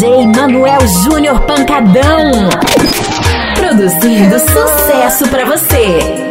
DJ Manuel Júnior Pancadão. Produzindo sucesso para você.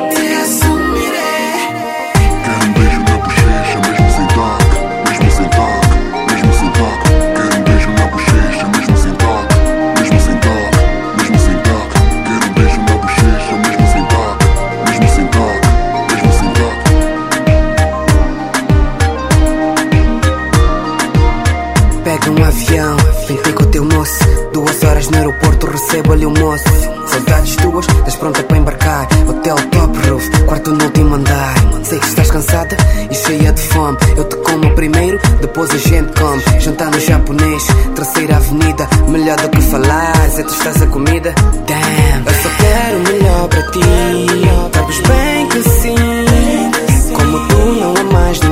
Terceira avenida, melhor do que falares É a estás a comida, damn. Eu só quero o melhor para ti Sabes bem que sim. Como tu não amas ninguém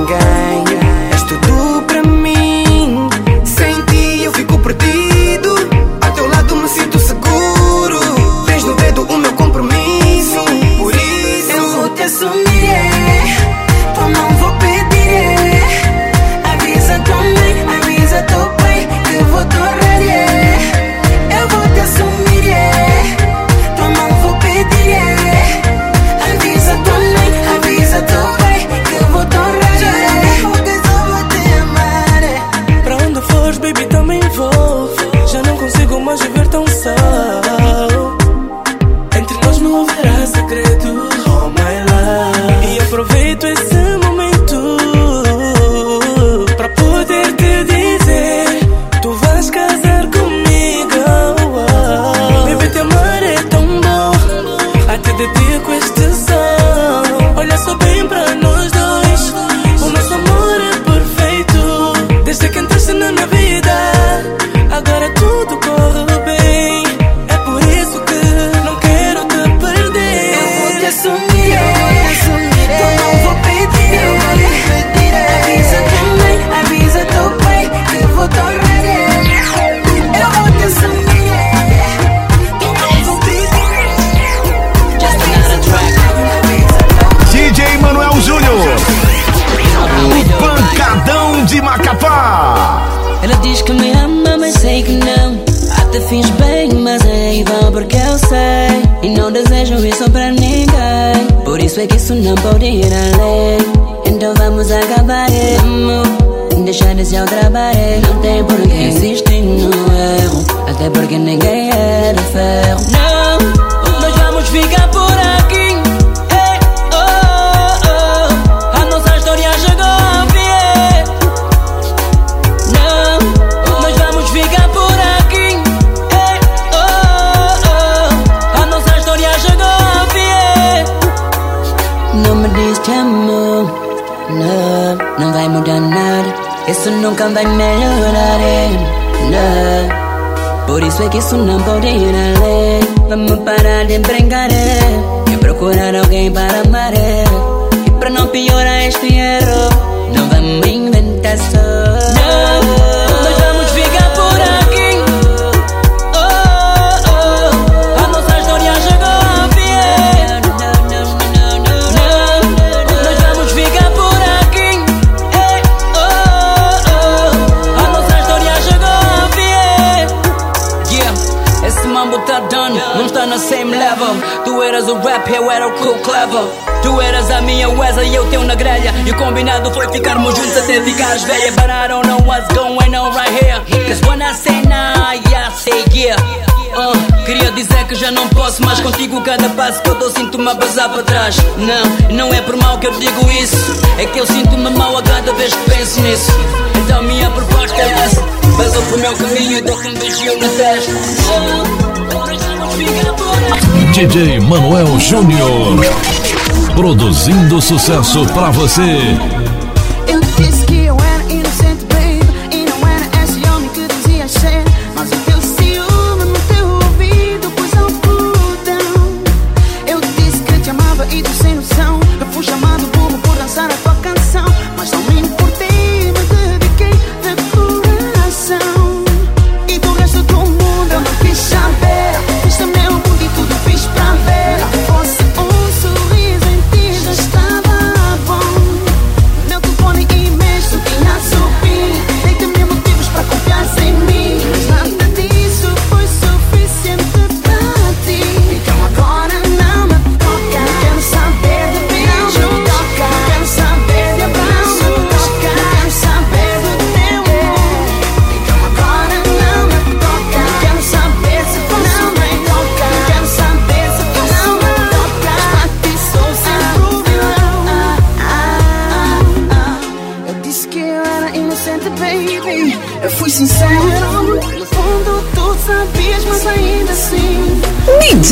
pra ninguém. Por isso é que isso não pode ir além. Então vamos acabar e Deixar esse outra parede Não tem porquê que insistir no erro Até porque ninguém é de ferro. Não, nós vamos ficar por aqui. Isso nunca vai melhorar, é. não. Por isso é que isso não pode ir além. Vamos parar de brincar é. e procurar alguém para amar. É. E para não piorar este erro, não vamos inventar só. Não, Mas vamos ficar por aí. better, but I don't know what's going on right here. Cause when I say nah, yeah, I say yeah. Uh, queria dizer que já não posso mais contigo. Cada passo que eu dou sinto-me a passar para trás. Não, não é por mal que eu digo isso. É que eu sinto-me mal a cada vez que penso nisso. Então minha proposta é essa. Mas eu pro meu caminho dou-te um beijinho na testa. DJ Manuel Júnior produzindo sucesso para você.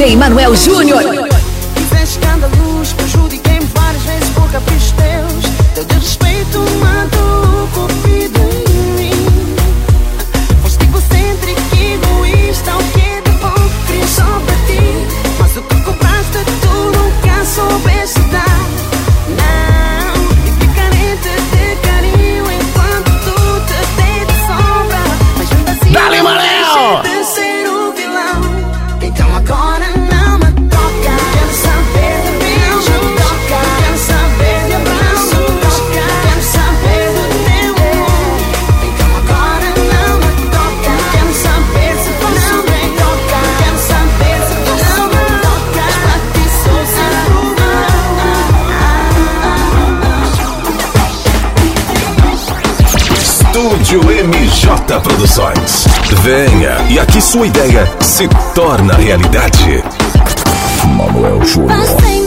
Emanuel Manuel Júnior. Fizeste prejudiquei-me várias vezes por caprichos teus. Teu. MJ Produções. Venha e aqui sua ideia se torna realidade. Manuel Júnior.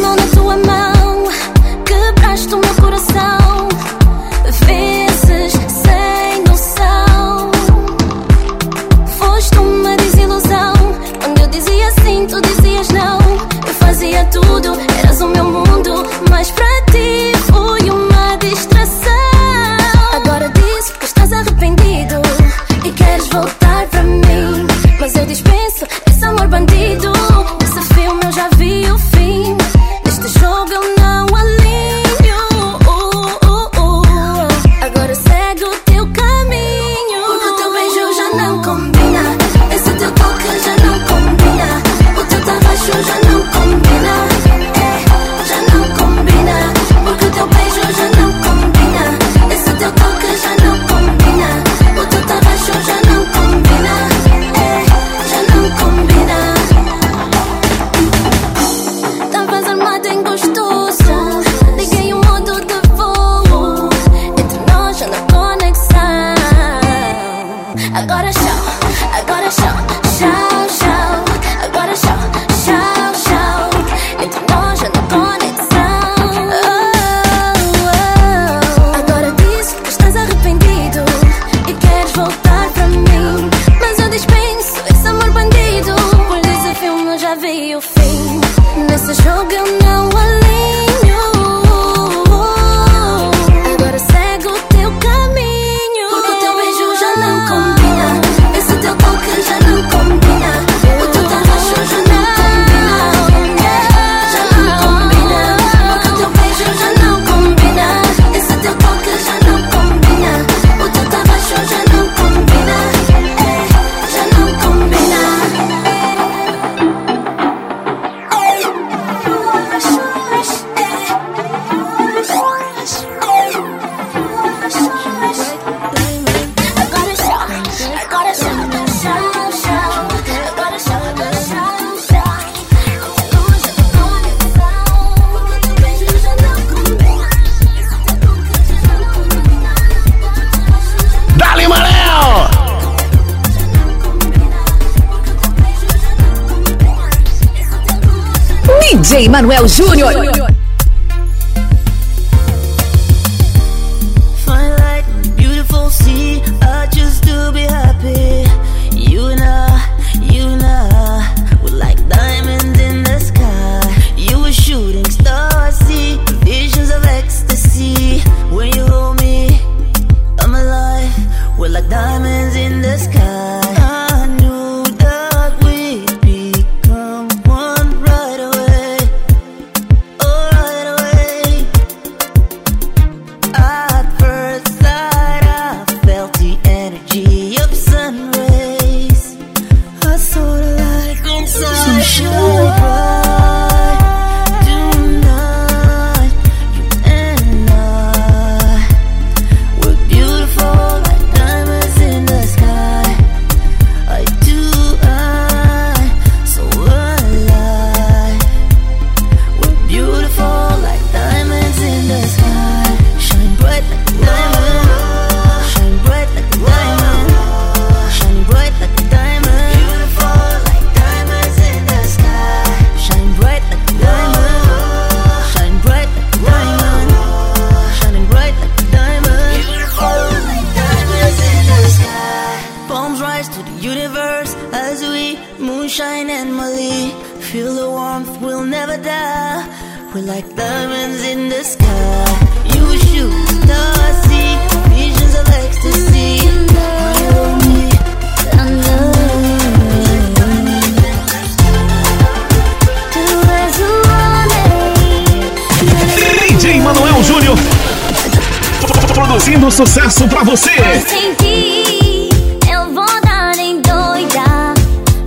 DJ Manuel Júnior. produzindo sucesso pra você. Eu senti, eu vou dar em doida.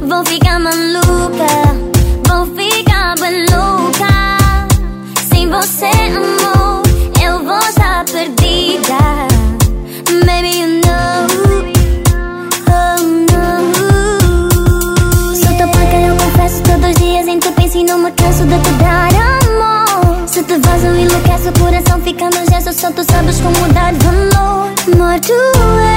Vou ficar maluca, vou ficar bem louca. Sem você, amor, eu vou estar perdida. Baby, you know, oh no. Sou tão e eu confesso todos os dias. Então penso e não me canso de te dar amor. Se te vazo, enlouquece o coração, fica na I santos como dar valor, to é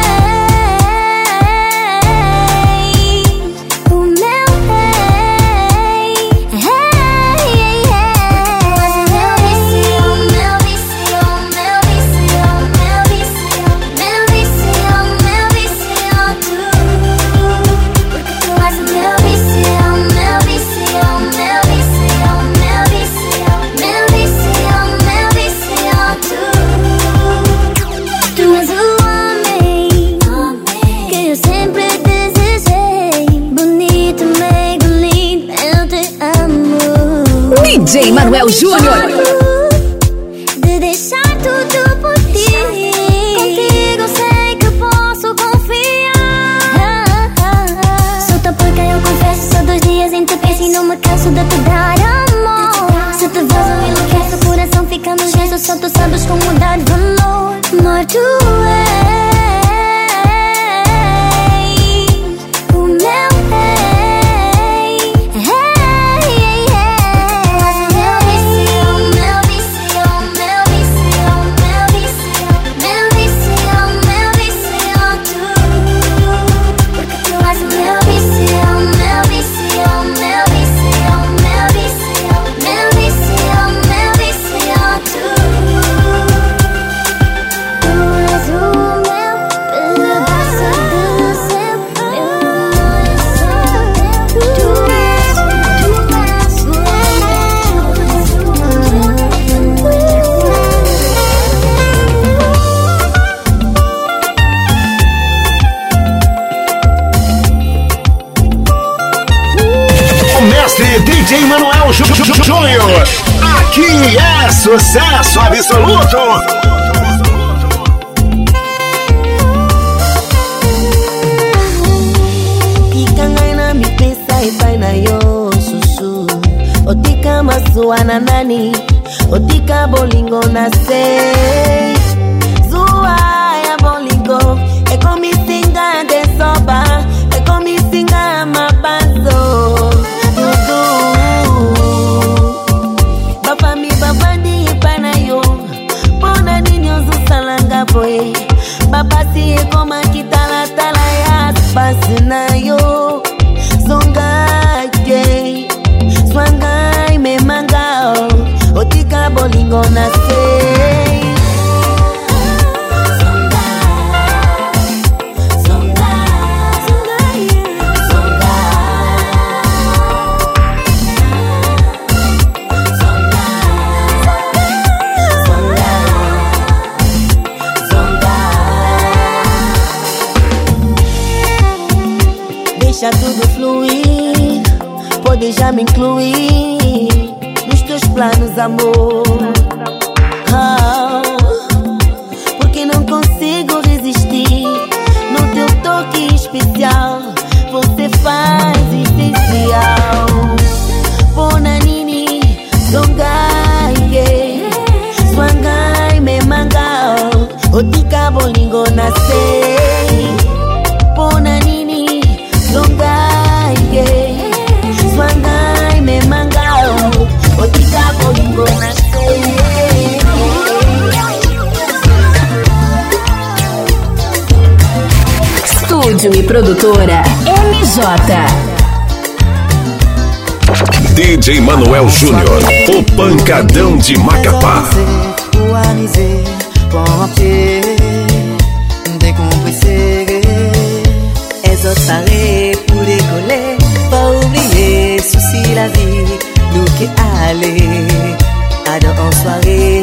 sucesso absoluto. Tika ngai na mipesa epai na yo susu. Otika masuwa na nani? Otika bolingo na se. nos amores. Ah, Rádio e produtora MJ. DJ Manuel Júnior, o pancadão de Macapá. Aller à dans en soirée.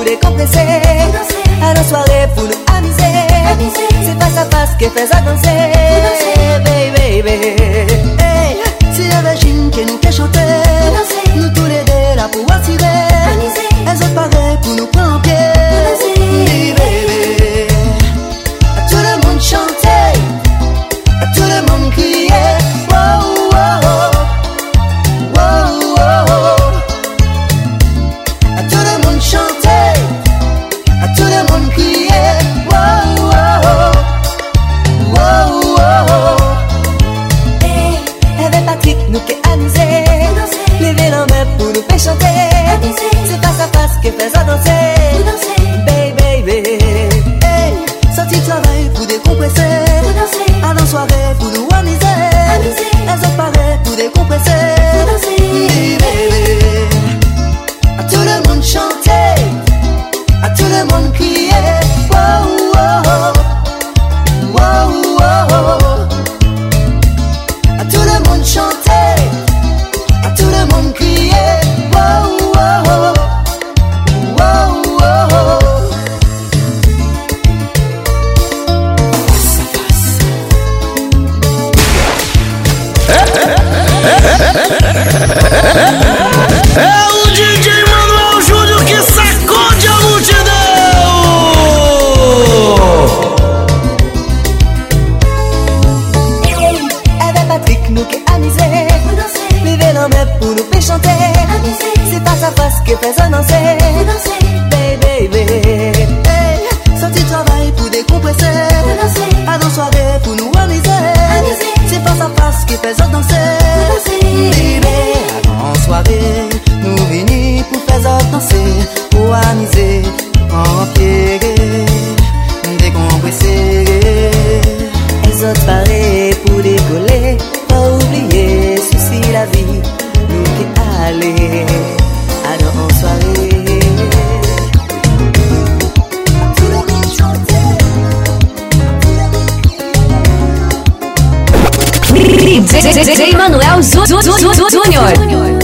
pour décompresser. À la soirée pour nous amuser. C'est face à face qui fait ça danser. Baby, baby. Hey, c'est la machine qui nous fait chanter. Nous tous les deux là pour assurer. Elles ont pareil pour nous prendre en pied. que pesado sea. s'amuser Vivez l'homme pour nous faire chanter C'est face à face que personne n'en sait. Baby, baby Sorti travail pour décompresser. À nos soirées pour nous amuser. C'est face à face que personne danser. Baby, en soirée Nous venons pour faire danser. Pour amuser, en pied Décompresser. Les autres soirée, alors en soirée. DJ Manuel Júnior.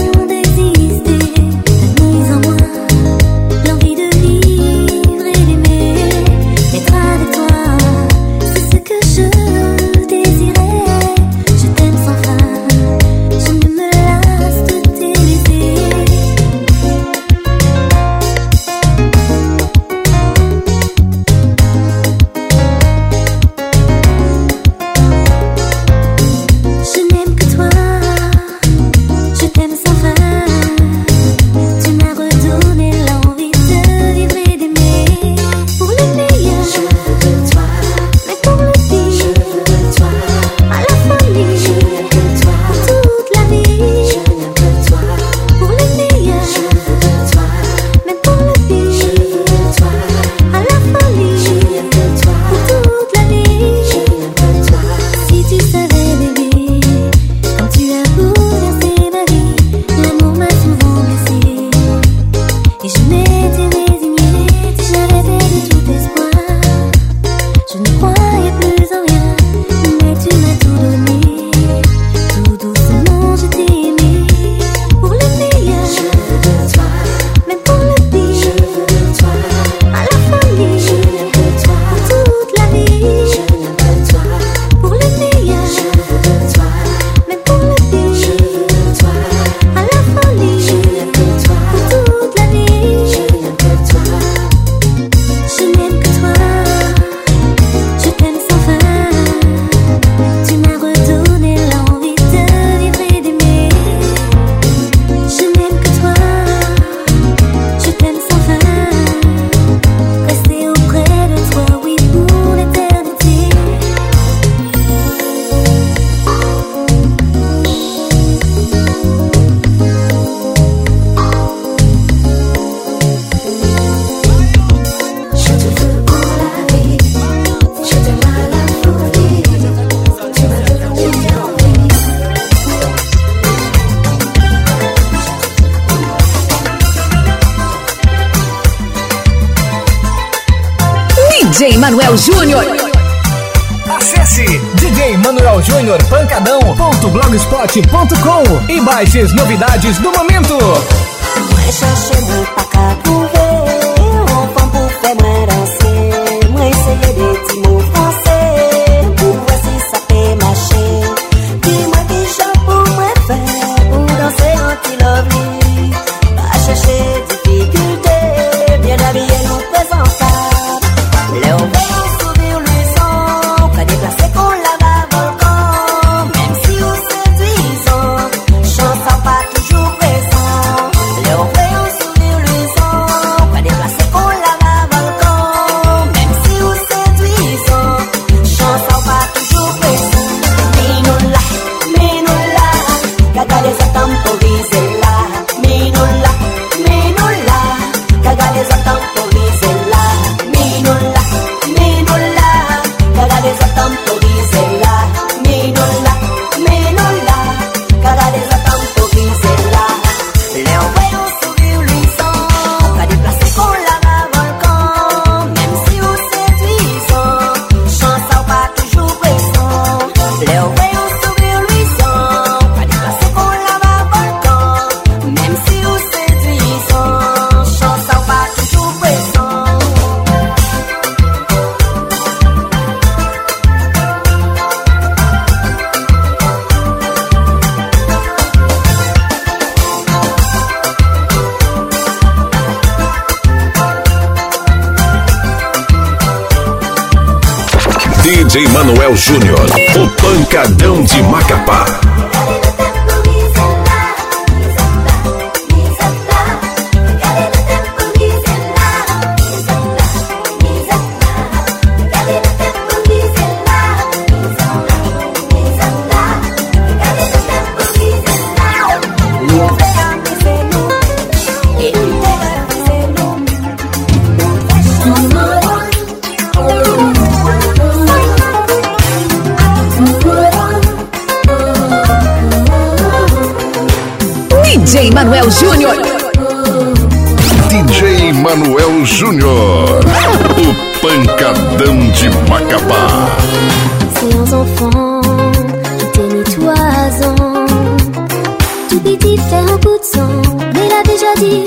Manuel Júnior. Acesse DJ Manuel Júnior Pancadão.blogspot.com e baixe as novidades do momento. Manuel Júnior, o pancadão de Macapá. Manuel Júnior. DJ Manuel Júnior, o pancadão de Macabá. Seus enfants, tout est mitoison, tout est différent coup de sang, mais l'a déjà dit.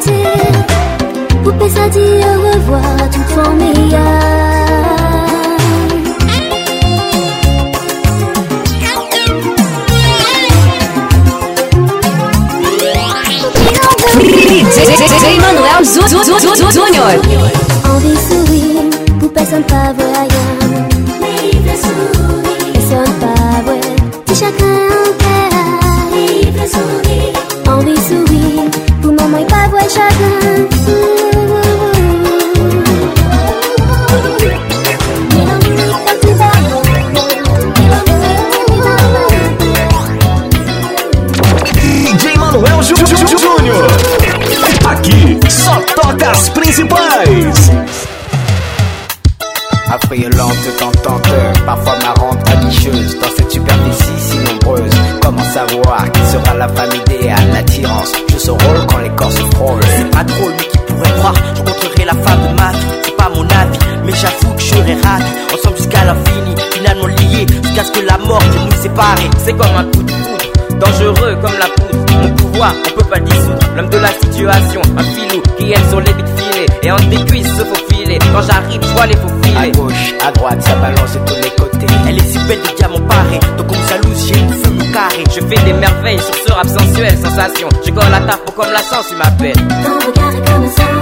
solitude Pour ça dit au revoir à toute famille. Emmanuel Júnior Envie sourire pour personne pas voyant Vive Personne pas vrai. Chacun en terre Vive J-Manuel Juju Juju Junior. A qui só tocas principais Aprilante tantante Parfois ma rendieuse Dans cette supervisie si nombreuse Comment savoir qui sera la famille? C'est comme un coup de foudre, dangereux comme la poudre. Mon pouvoir, on peut pas le dissoudre. L'homme de la situation, un filou qui aime sur les bits filets. Et entre des cuisses se faufiler. Quand j'arrive, je vois les faux À filets. gauche, à droite, ça balance de tous les côtés Elle est si belle de diamants parés Donc comme jalouse, j'ai une feu au carré Je fais des merveilles sur ce rap sensuel, sensation. Je colle la tape pour comme la chance, tu m'appelles. Ton regard est comme un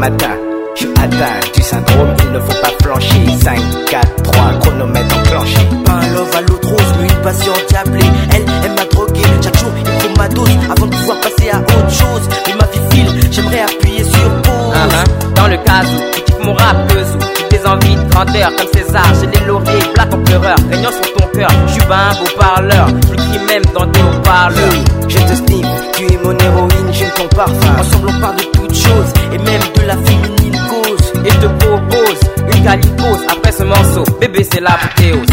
matin Je suis atteint du syndrome, il ne faut pas flancher. 5, 4, 3, chronomètre enclenché. Pas un love à l'autre rose, mais une passion diablée. Elle, elle m'a drogué, chaque jour il faut ma dose Avant de pouvoir passer à autre chose. Mais ma vie file, j'aimerais appuyer sur pause. Ah, ah. Dans le cas où tu kiffes mon rap, que sous tes envies de grandeur, comme César, j'ai les lauriers, black en pleureur, régnant sur ton cœur. Je suis pas un beau parleur, je le crie même dans tes haut-parleurs. Oui, je te tu es mon héroïne, j'aime ton parfum. Ensemble on parle de je te propose une calicose après ce morceau. Bébé, c'est l'apothéose.